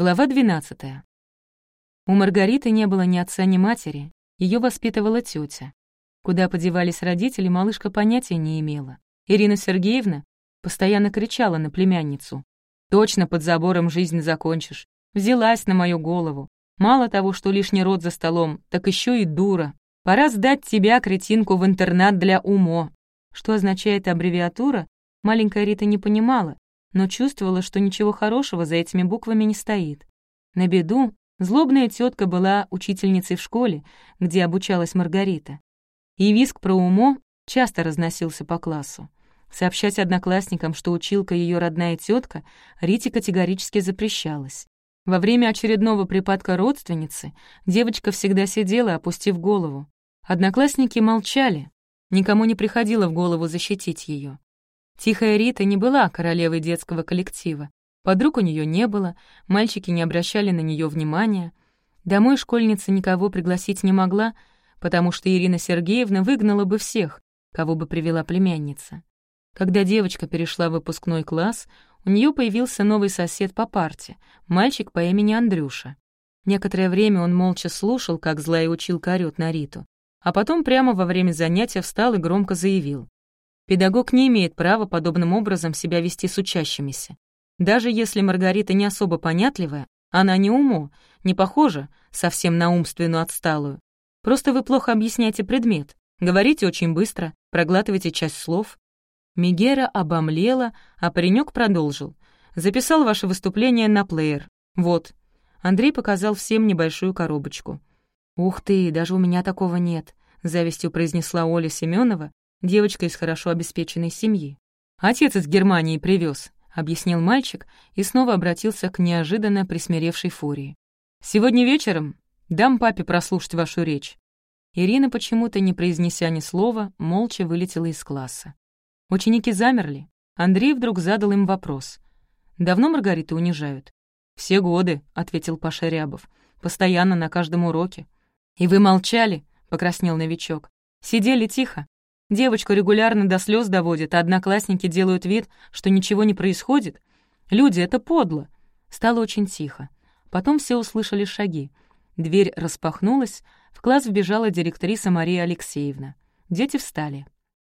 Глава 12. У Маргариты не было ни отца, ни матери, ее воспитывала тетя. Куда подевались родители, малышка понятия не имела. Ирина Сергеевна постоянно кричала на племянницу. «Точно под забором жизнь закончишь. Взялась на мою голову. Мало того, что лишний род за столом, так еще и дура. Пора сдать тебя, кретинку, в интернат для умо». Что означает аббревиатура, маленькая Рита не понимала, но чувствовала, что ничего хорошего за этими буквами не стоит. На беду злобная тетка была учительницей в школе, где обучалась Маргарита. И виск про умо часто разносился по классу. Сообщать одноклассникам, что училка ее родная тетка, Рите категорически запрещалось. Во время очередного припадка родственницы девочка всегда сидела, опустив голову. Одноклассники молчали, никому не приходило в голову защитить ее. Тихая Рита не была королевой детского коллектива. Подруг у нее не было, мальчики не обращали на нее внимания. Домой школьница никого пригласить не могла, потому что Ирина Сергеевна выгнала бы всех, кого бы привела племянница. Когда девочка перешла в выпускной класс, у нее появился новый сосед по парте, мальчик по имени Андрюша. Некоторое время он молча слушал, как злая училка орёт на Риту, а потом прямо во время занятия встал и громко заявил. Педагог не имеет права подобным образом себя вести с учащимися. Даже если Маргарита не особо понятливая, она не умо, не похожа совсем на умственную отсталую. Просто вы плохо объясняете предмет, говорите очень быстро, проглатываете часть слов. Мегера обомлела, а паренек продолжил. «Записал ваше выступление на плеер. Вот». Андрей показал всем небольшую коробочку. «Ух ты, даже у меня такого нет», — завистью произнесла Оля Семенова, девочка из хорошо обеспеченной семьи. «Отец из Германии привез, объяснил мальчик и снова обратился к неожиданно присмиревшей фурии. «Сегодня вечером дам папе прослушать вашу речь». Ирина, почему-то не произнеся ни слова, молча вылетела из класса. Ученики замерли. Андрей вдруг задал им вопрос. «Давно Маргариту унижают?» «Все годы», — ответил Паша Рябов. «Постоянно на каждом уроке». «И вы молчали?» — покраснел новичок. «Сидели тихо. Девочку регулярно до слез доводят, а одноклассники делают вид, что ничего не происходит. Люди, это подло. Стало очень тихо. Потом все услышали шаги. Дверь распахнулась, в класс вбежала директриса Мария Алексеевна. Дети встали.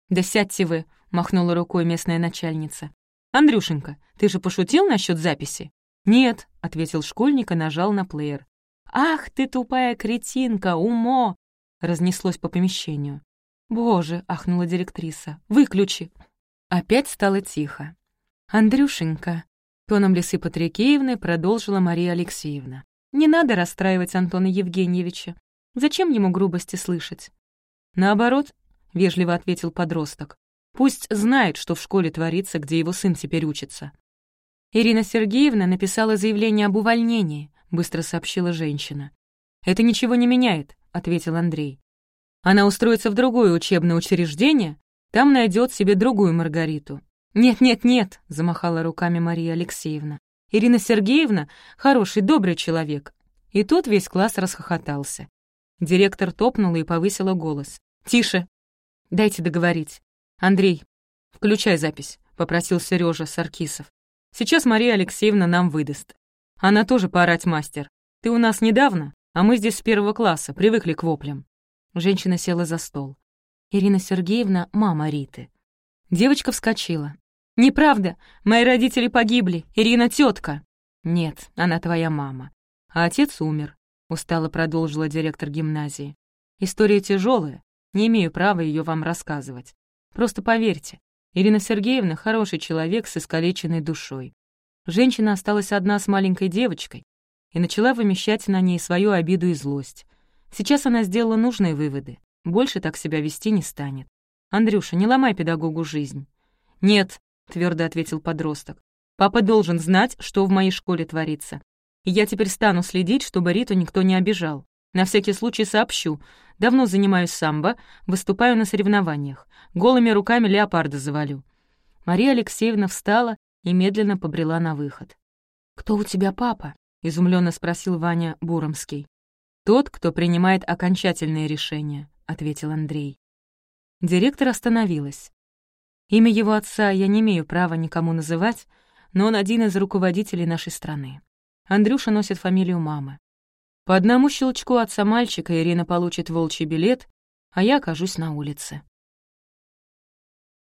«Да сядьте вы», — махнула рукой местная начальница. «Андрюшенька, ты же пошутил насчет записи?» «Нет», — ответил школьник и нажал на плеер. «Ах ты тупая кретинка, умо!» — разнеслось по помещению. «Боже!» — ахнула директриса. «Выключи!» Опять стало тихо. «Андрюшенька!» — тоном Лисы Патрикеевны продолжила Мария Алексеевна. «Не надо расстраивать Антона Евгеньевича. Зачем ему грубости слышать?» «Наоборот», — вежливо ответил подросток. «Пусть знает, что в школе творится, где его сын теперь учится». «Ирина Сергеевна написала заявление об увольнении», — быстро сообщила женщина. «Это ничего не меняет», — ответил Андрей. Она устроится в другое учебное учреждение, там найдет себе другую Маргариту. «Нет-нет-нет», — замахала руками Мария Алексеевна. «Ирина Сергеевна — хороший, добрый человек». И тут весь класс расхохотался. Директор топнула и повысила голос. «Тише! Дайте договорить. Андрей, включай запись», — попросил Сережа Саркисов. «Сейчас Мария Алексеевна нам выдаст. Она тоже поорать мастер. Ты у нас недавно, а мы здесь с первого класса, привыкли к воплям. Женщина села за стол. Ирина Сергеевна — мама Риты. Девочка вскочила. «Неправда! Мои родители погибли! Ирина — тетка. «Нет, она твоя мама. А отец умер», — устало продолжила директор гимназии. «История тяжелая, не имею права ее вам рассказывать. Просто поверьте, Ирина Сергеевна — хороший человек с искалеченной душой. Женщина осталась одна с маленькой девочкой и начала вымещать на ней свою обиду и злость. Сейчас она сделала нужные выводы. Больше так себя вести не станет. «Андрюша, не ломай педагогу жизнь». «Нет», — твердо ответил подросток. «Папа должен знать, что в моей школе творится. И я теперь стану следить, чтобы Риту никто не обижал. На всякий случай сообщу. Давно занимаюсь самбо, выступаю на соревнованиях. Голыми руками леопарда завалю». Мария Алексеевна встала и медленно побрела на выход. «Кто у тебя папа?» — изумленно спросил Ваня Буромский. «Тот, кто принимает окончательные решения», — ответил Андрей. Директор остановилась. Имя его отца я не имею права никому называть, но он один из руководителей нашей страны. Андрюша носит фамилию мамы. По одному щелчку отца мальчика Ирина получит волчий билет, а я окажусь на улице.